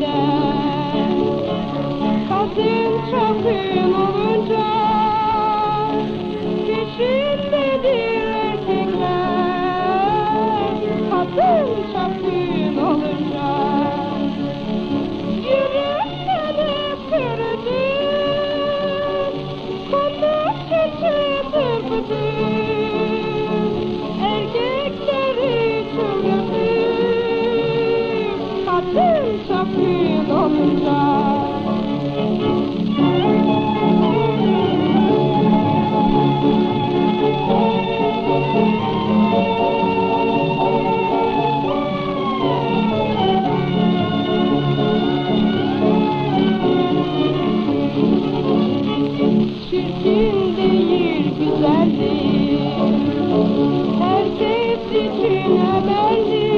der Was in Schatten und çapı değil güzeldi Herkes şey için haberdi